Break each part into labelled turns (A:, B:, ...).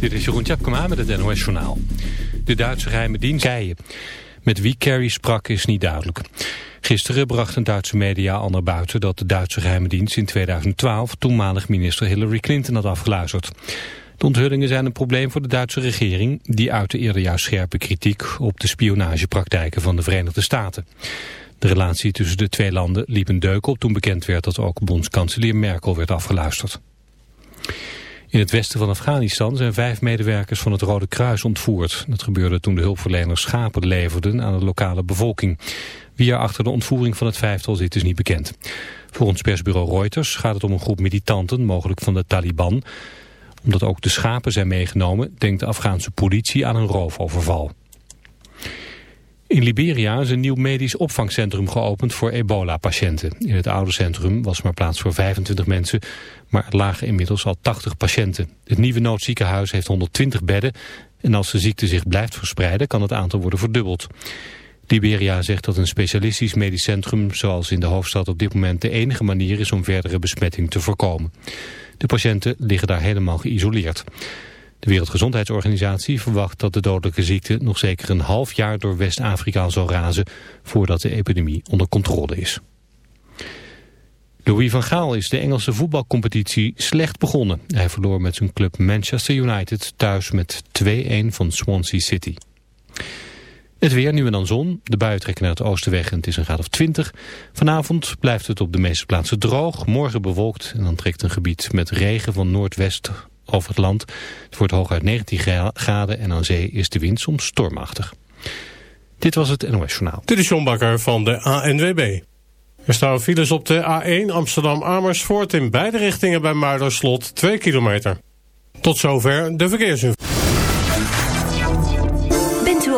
A: Dit is Jeroen Tjepkema met het NOS Journaal. De Duitse geheime dienst Keien. Met wie Kerry sprak is niet duidelijk. Gisteren bracht een Duitse media al naar buiten dat de Duitse geheime dienst in 2012 toenmalig minister Hillary Clinton had afgeluisterd. De onthullingen zijn een probleem voor de Duitse regering. Die uitte eerder juist scherpe kritiek op de spionagepraktijken van de Verenigde Staten. De relatie tussen de twee landen liep een deuk op toen bekend werd dat ook bondskanselier Merkel werd afgeluisterd. In het westen van Afghanistan zijn vijf medewerkers van het Rode Kruis ontvoerd. Dat gebeurde toen de hulpverleners schapen leverden aan de lokale bevolking. Wie er achter de ontvoering van het vijftal zit is niet bekend. Volgens persbureau Reuters gaat het om een groep militanten, mogelijk van de Taliban. Omdat ook de schapen zijn meegenomen, denkt de Afghaanse politie aan een roofoverval. In Liberia is een nieuw medisch opvangcentrum geopend voor ebola-patiënten. In het oude centrum was maar plaats voor 25 mensen, maar er lagen inmiddels al 80 patiënten. Het nieuwe noodziekenhuis heeft 120 bedden en als de ziekte zich blijft verspreiden kan het aantal worden verdubbeld. Liberia zegt dat een specialistisch medisch centrum zoals in de hoofdstad op dit moment de enige manier is om verdere besmetting te voorkomen. De patiënten liggen daar helemaal geïsoleerd. De Wereldgezondheidsorganisatie verwacht dat de dodelijke ziekte nog zeker een half jaar door West-Afrika zal razen voordat de epidemie onder controle is. Louis van Gaal is de Engelse voetbalcompetitie slecht begonnen. Hij verloor met zijn club Manchester United thuis met 2-1 van Swansea City. Het weer, nu en dan zon. De buien trekken naar het oosten weg en het is een graad of 20. Vanavond blijft het op de meeste plaatsen droog. Morgen bewolkt en dan trekt een gebied met regen van noordwest over het land. Het wordt hooguit 19 graden en aan zee is de wind soms stormachtig. Dit was het NOS Journaal.
B: Dit is John Bakker van de ANWB. Er staan files op de A1 Amsterdam-Amersfoort in beide richtingen bij Muiderslot 2 kilometer. Tot zover de verkeersinformatie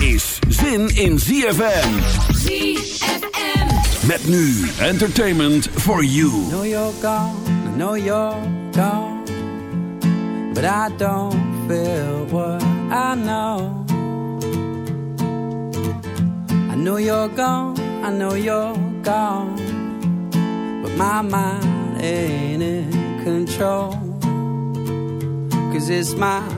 C: Is zin in ZFM.
D: ZFM.
C: Met nu entertainment for you.
E: I know you're gone, I know you're gone. But I don't feel what I know. I know you're gone, I know you're gone. But my mind ain't in control. Cause it's my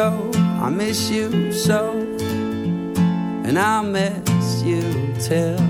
E: so, I miss you so. And I'll miss you till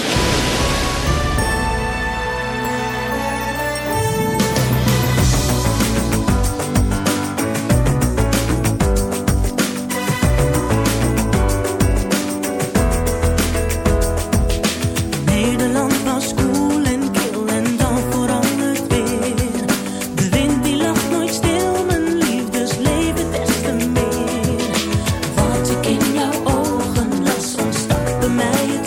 F: now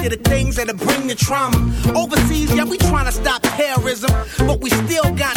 F: To
G: things that'll bring the trauma. Overseas, yeah, we trying to stop terrorism. But we still got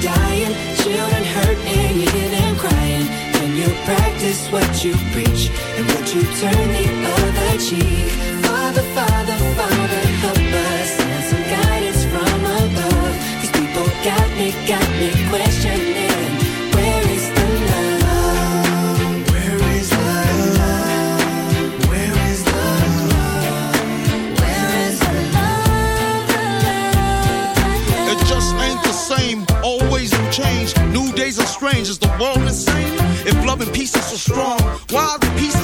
H: dying, children hurt and you hear them crying. When you practice what you preach, and would you turn the other cheek? Father, Father, Father, help us. Send some guidance from above. These people got me, got me questioning. Is the
I: world insane? If love and peace is so strong, why are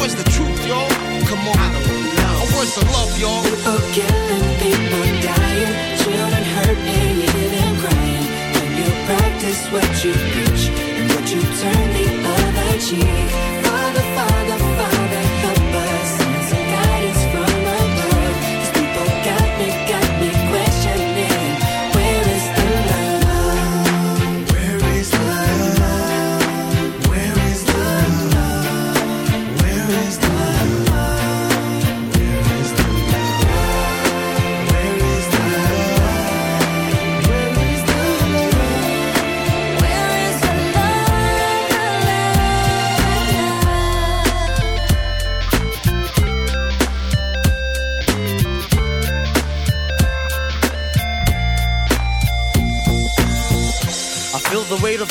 J: where's the
I: truth, y'all? Come on. I, I where's the love, y'all?
H: Again.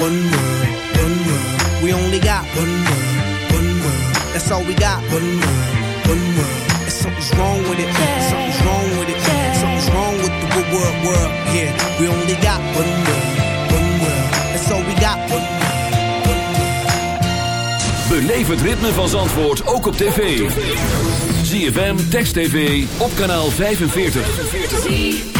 G: one world, one world. We only got one world, one world. That's all we got. One world, one world. Something's wrong with it. Something's wrong with it. Something's wrong with the world, world. Yeah, we only got one world, one world. That's all we got. One world,
K: one world. Het ritme van Zandvoort ook op tv. ZFM Text TV op kanaal 45.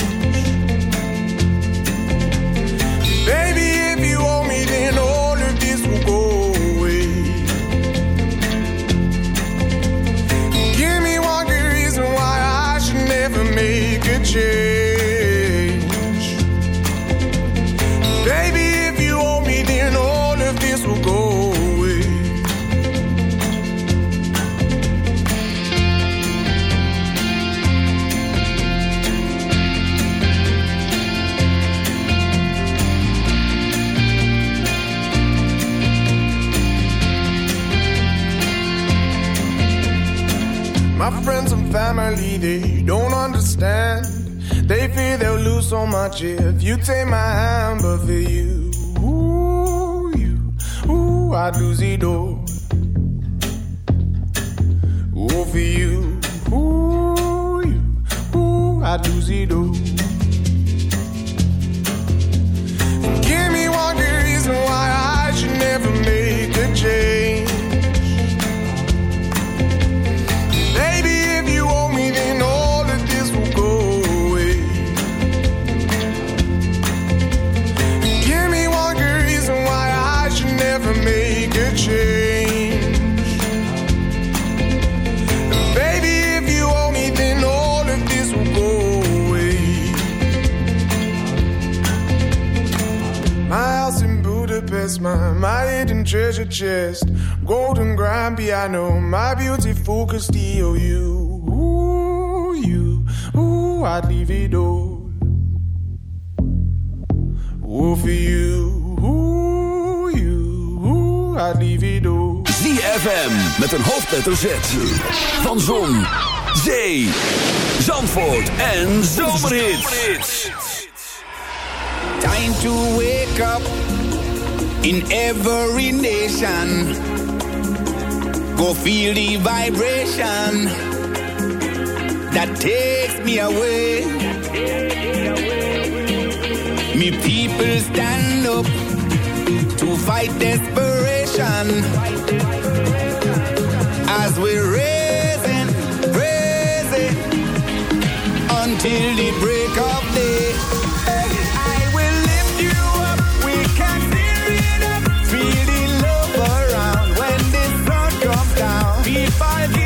L: So if you take my
C: ZFM met een hoofdletter Z. Van Zon, Zee, Zandvoort en Zomerhits.
M: Time to wake up in every nation. Go feel the vibration that takes me away. Me people stand up to fight desperation as we're raising, raising until the break of day. I will lift you up. We can it up. Feel the love around when sun comes down.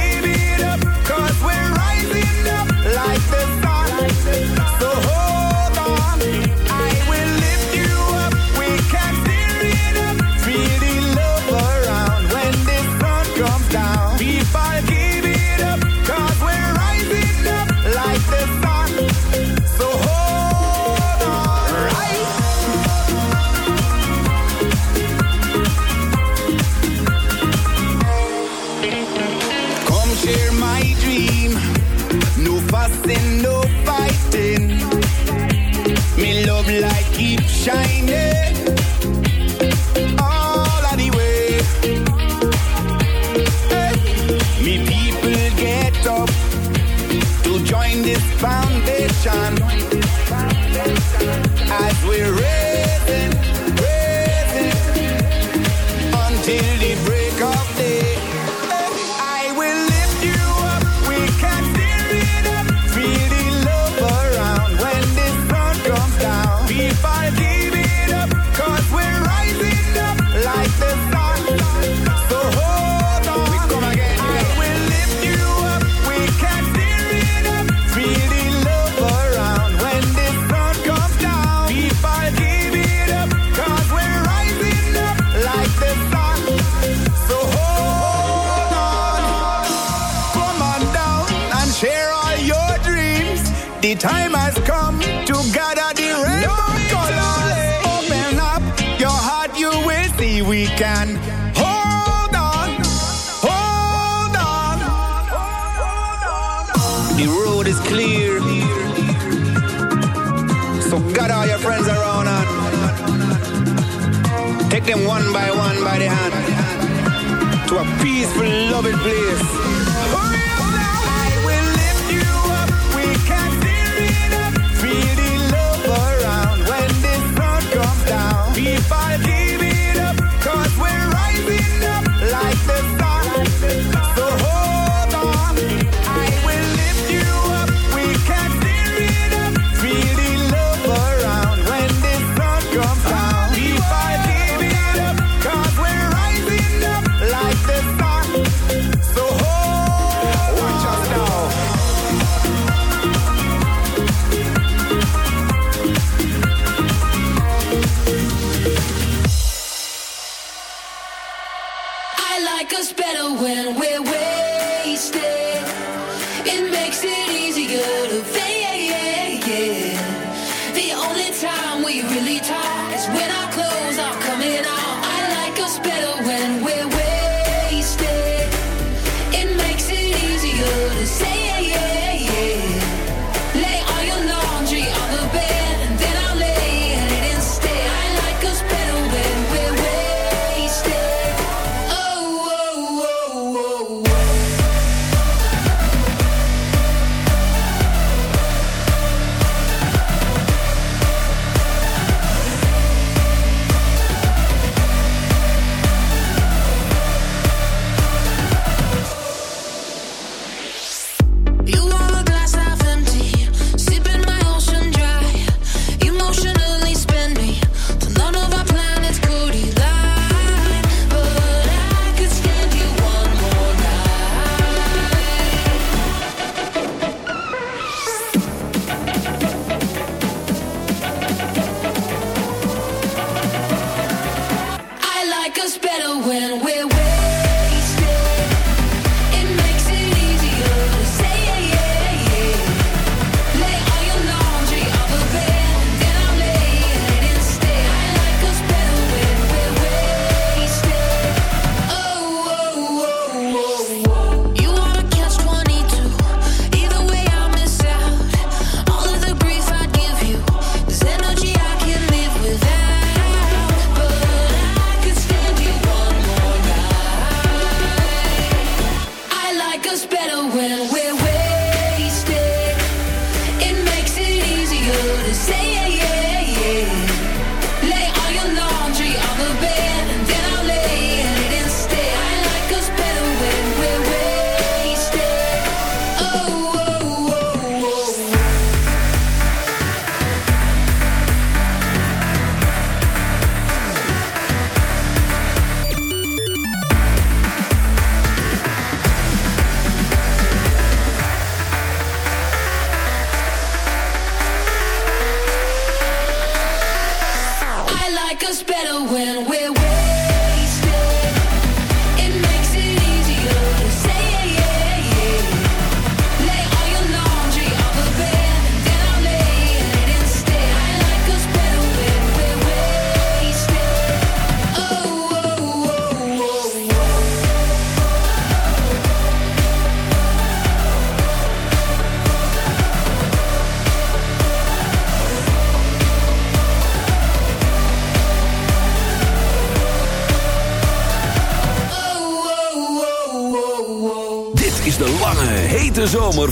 M: We're
N: a peaceful, loving place.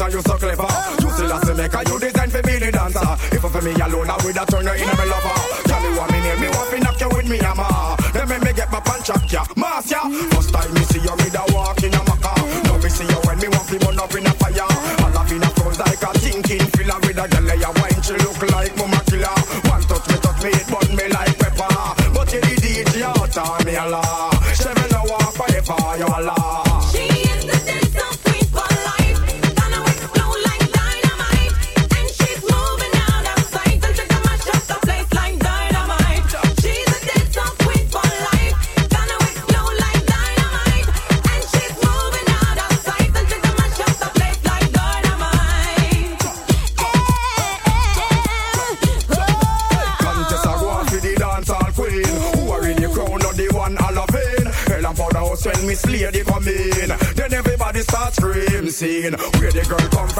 N: and you so clever. You still a maker, you design for me
D: the dancer.
O: If for me alone, I would have turned you into a lover. Tell me what me name, me want to knock you with me hammer. Then me me get my punch up ya, mass ya. First time me see you, me da walk in a maca. Now me see you when me want to burn up in a fire. All up in a front like a thinking filler with a girl ya wine, she look like mama killer. One touch me, touch me, it burn me like pepper. But you did it,
D: you me alive. scene. Where the girl
P: come
Q: from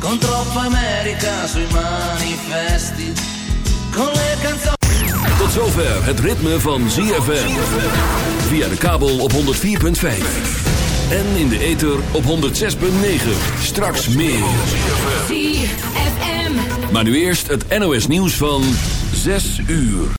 R: con troppa America sui manifesti, con le canzoni.
C: Tot zover het ritme van ZFM. Via de kabel op 104.5. En in de ether op 106.9. Straks meer.
N: ZFM.
C: Maar nu eerst het NOS nieuws van 6 uur.